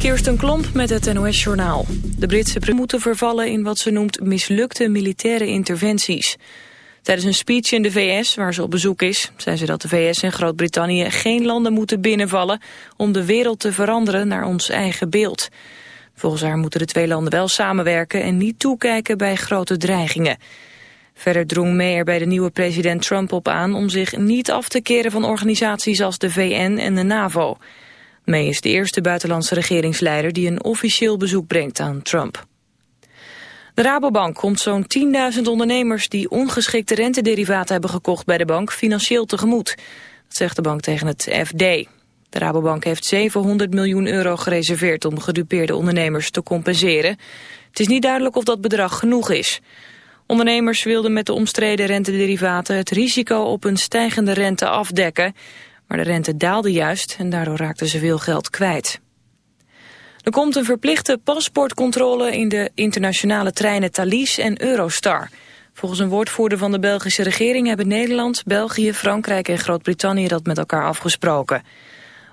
Kirsten Klomp met het NOS-journaal. De Britse moeten vervallen in wat ze noemt mislukte militaire interventies. Tijdens een speech in de VS, waar ze op bezoek is, zei ze dat de VS en Groot-Brittannië geen landen moeten binnenvallen om de wereld te veranderen naar ons eigen beeld. Volgens haar moeten de twee landen wel samenwerken en niet toekijken bij grote dreigingen. Verder drong May er bij de nieuwe president Trump op aan om zich niet af te keren van organisaties als de VN en de NAVO. May is de eerste buitenlandse regeringsleider die een officieel bezoek brengt aan Trump. De Rabobank komt zo'n 10.000 ondernemers die ongeschikte rentederivaten hebben gekocht bij de bank financieel tegemoet. Dat zegt de bank tegen het FD. De Rabobank heeft 700 miljoen euro gereserveerd om gedupeerde ondernemers te compenseren. Het is niet duidelijk of dat bedrag genoeg is. Ondernemers wilden met de omstreden rentederivaten het risico op een stijgende rente afdekken. Maar de rente daalde juist en daardoor raakten ze veel geld kwijt. Er komt een verplichte paspoortcontrole in de internationale treinen Thalys en Eurostar. Volgens een woordvoerder van de Belgische regering hebben Nederland, België, Frankrijk en Groot-Brittannië dat met elkaar afgesproken.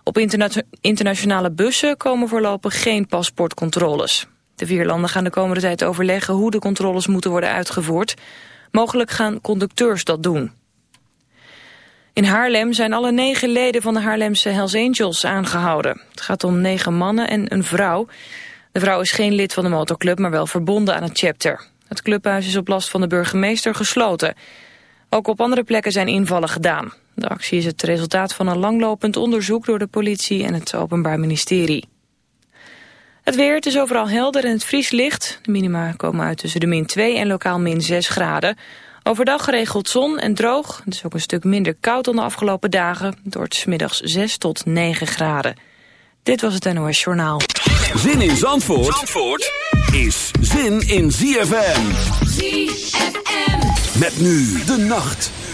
Op interna internationale bussen komen voorlopig geen paspoortcontroles. De vier landen gaan de komende tijd overleggen hoe de controles moeten worden uitgevoerd. Mogelijk gaan conducteurs dat doen. In Haarlem zijn alle negen leden van de Haarlemse Hells Angels aangehouden. Het gaat om negen mannen en een vrouw. De vrouw is geen lid van de motorclub, maar wel verbonden aan het chapter. Het clubhuis is op last van de burgemeester gesloten. Ook op andere plekken zijn invallen gedaan. De actie is het resultaat van een langlopend onderzoek door de politie en het Openbaar Ministerie. Het weer, het is overal helder en het vries licht. De minima komen uit tussen de min 2 en lokaal min 6 graden. Overdag geregeld zon en droog. Het is ook een stuk minder koud dan de afgelopen dagen. Door het middags 6 tot 9 graden. Dit was het NOS Journaal. Zin in Zandvoort, Zandvoort is zin in ZFM. ZFM. Met nu de nacht.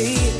see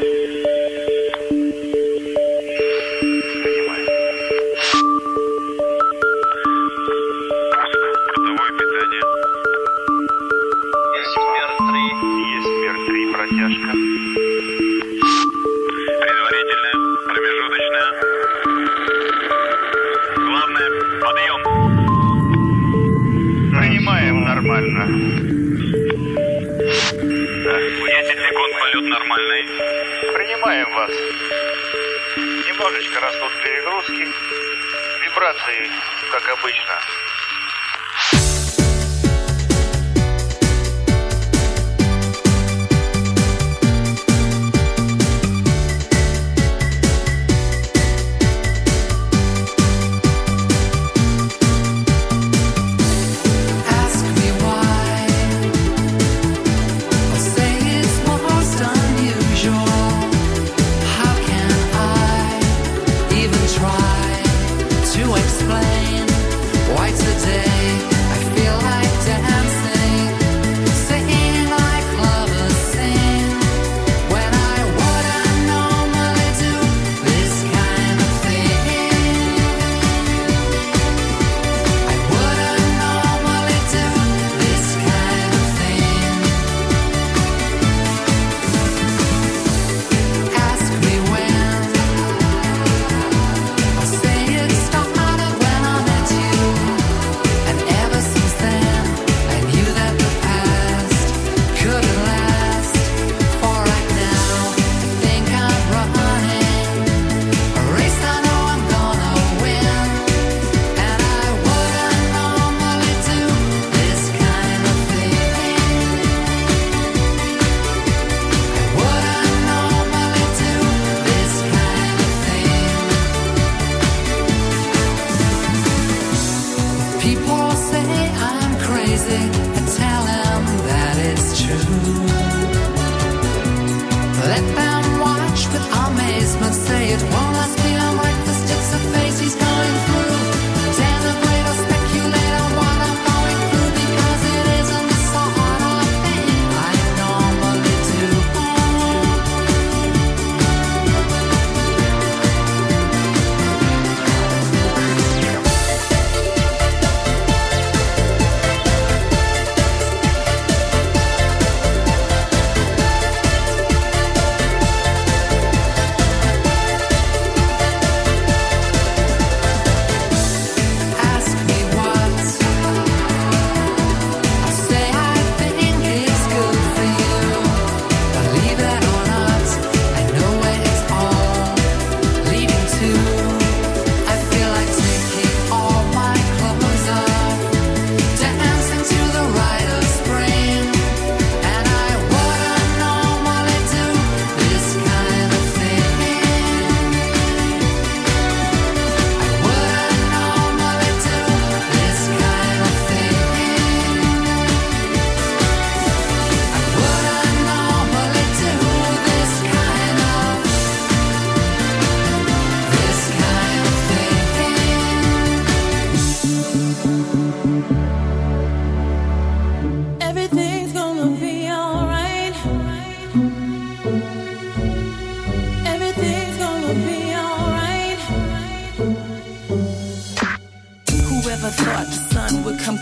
Música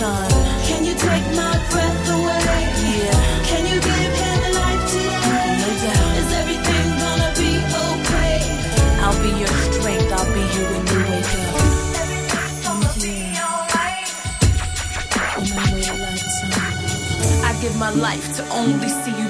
time. Can you take my breath away? Yeah. Can you give him life today? No doubt. Is everything gonna be okay? I'll be your strength. I'll be here when you wake up. Everything's gonna be alright. On my way to lifetime. give my life to only see you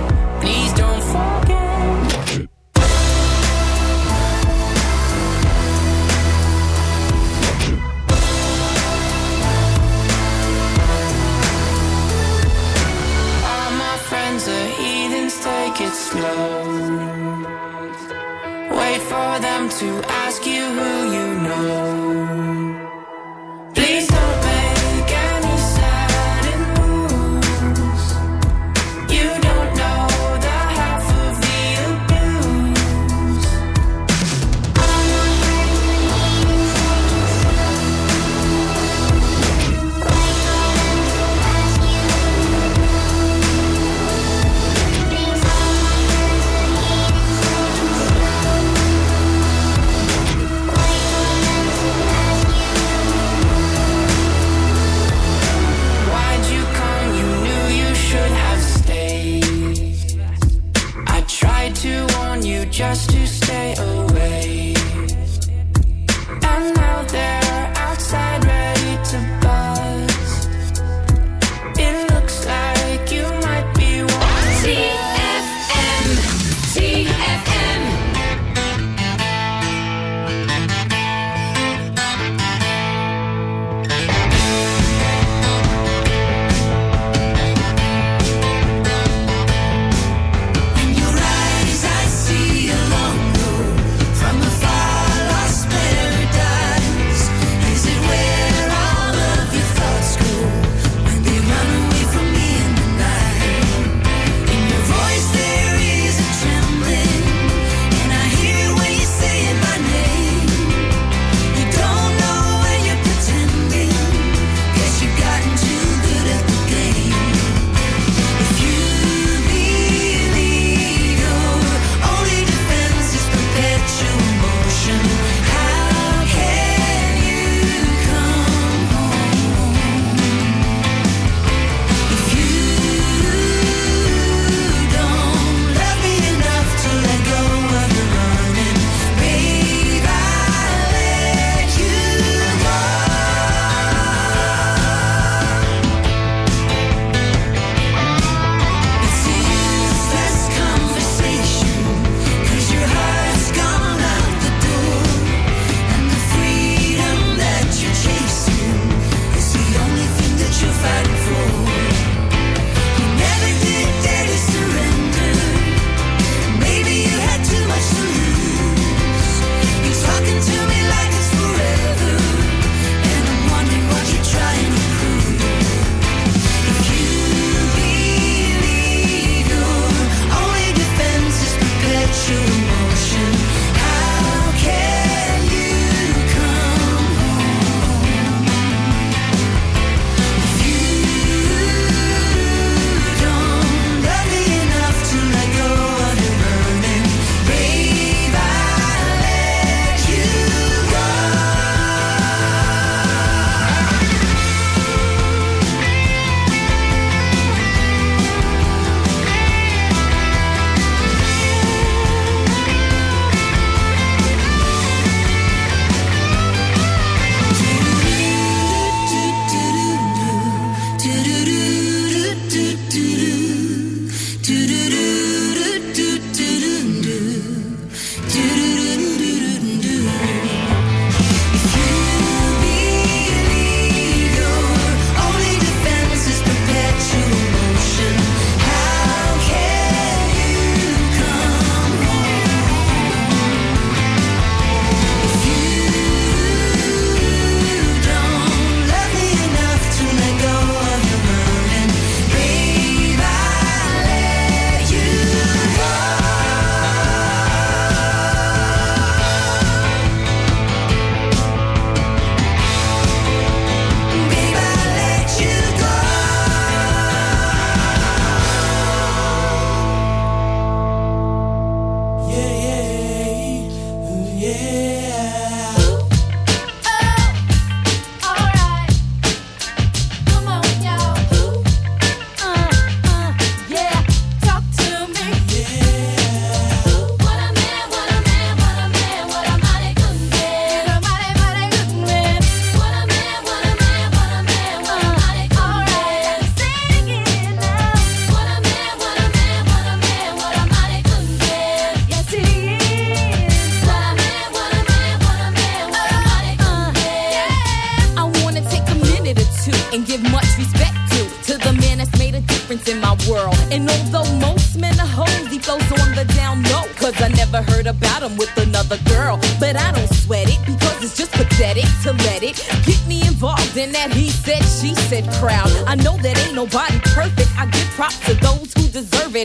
for them to ask you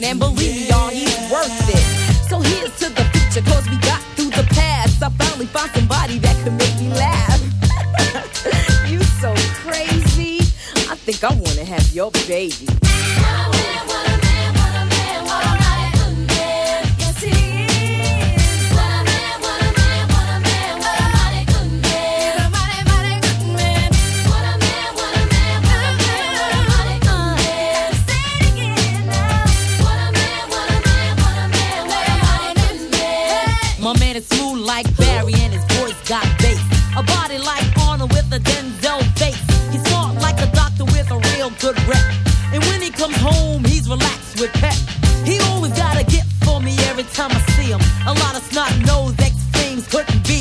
And believe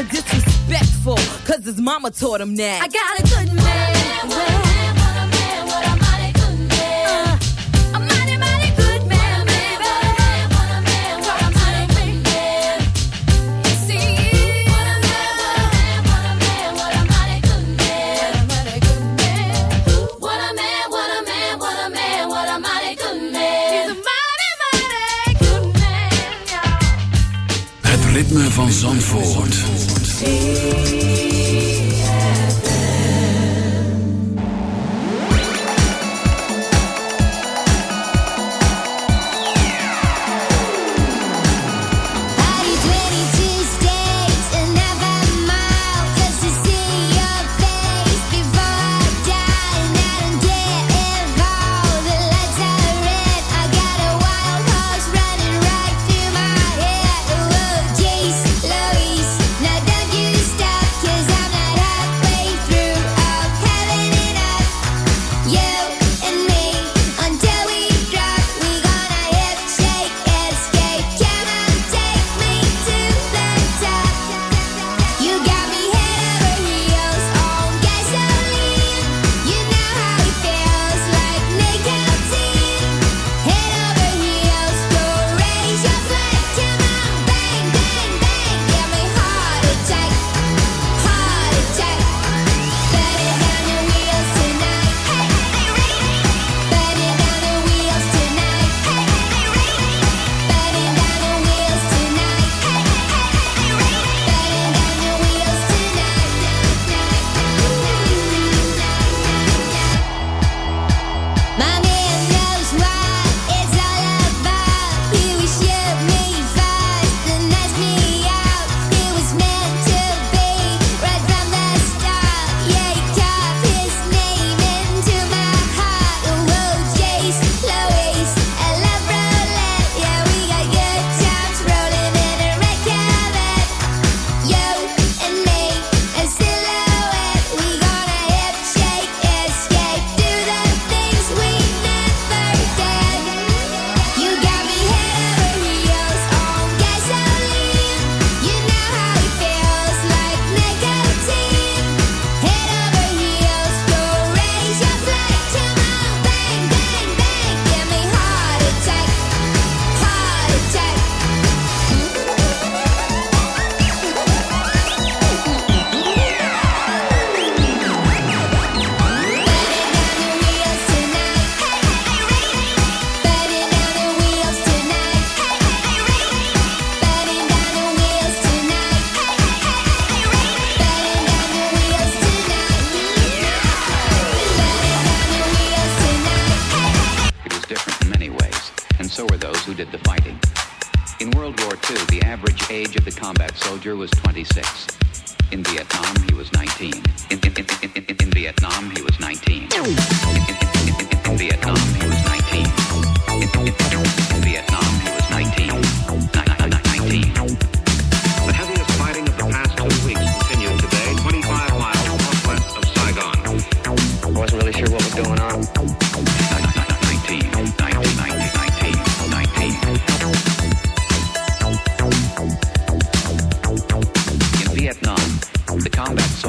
Never disrespectful, cause his mama taught him that. I got a good man. A mighty, mighty good man, baby. Het ritme van Zandvoort. Now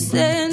Said.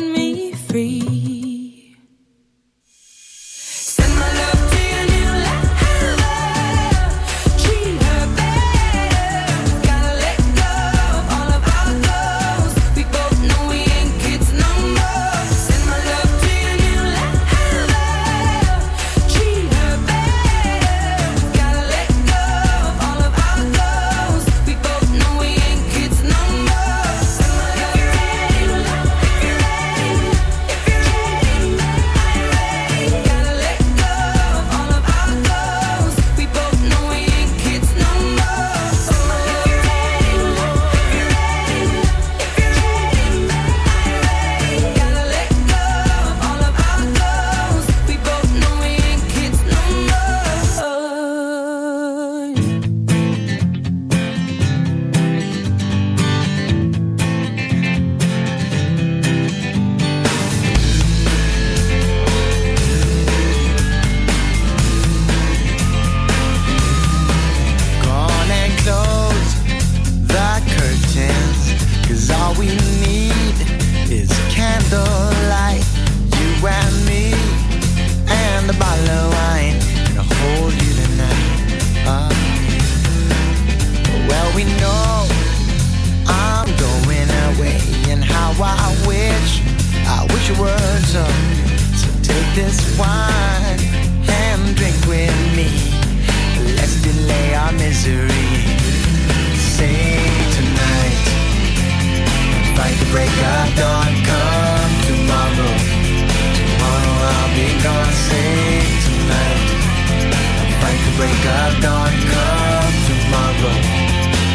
The. Come tomorrow.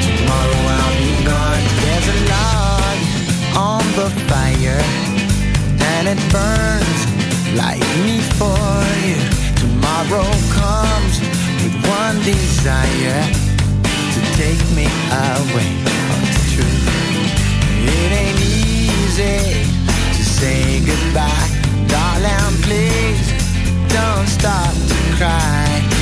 Tomorrow I'll be gone. There's a log on the fire, and it burns like me for you. Tomorrow comes with one desire to take me away. Oh, it's true. It ain't easy to say goodbye, darling. Please don't stop to cry.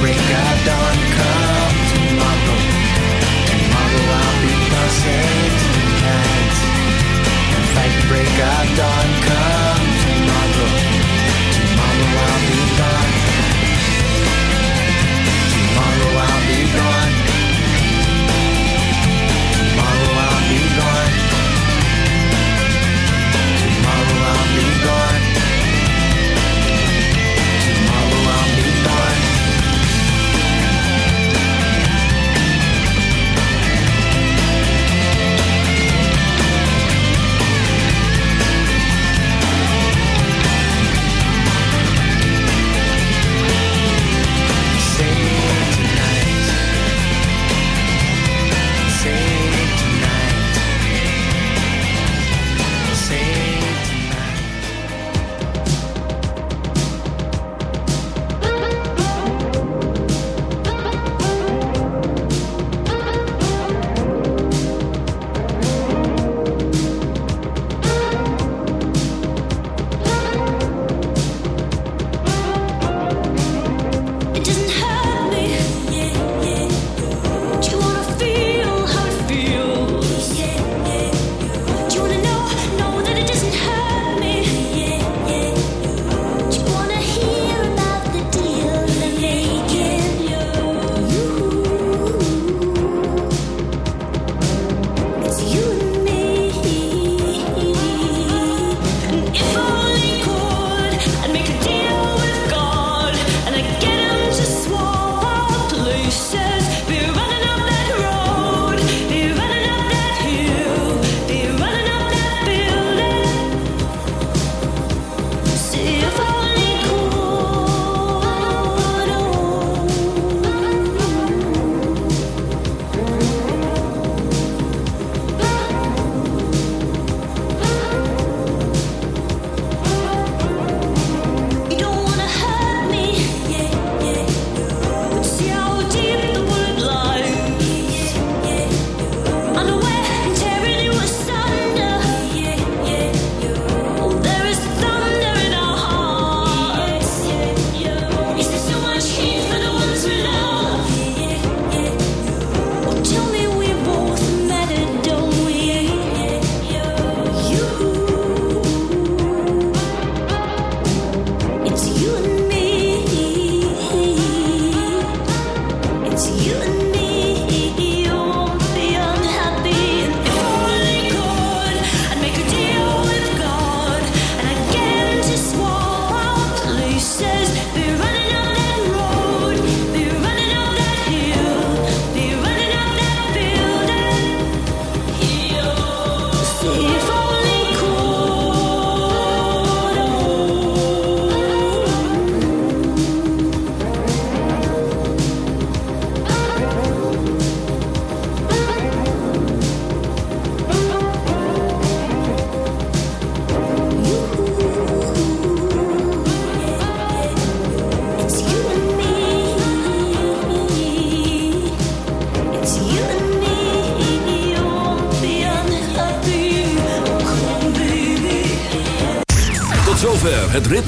break of dawn, come tomorrow Tomorrow I'll be save tonight. And fight break of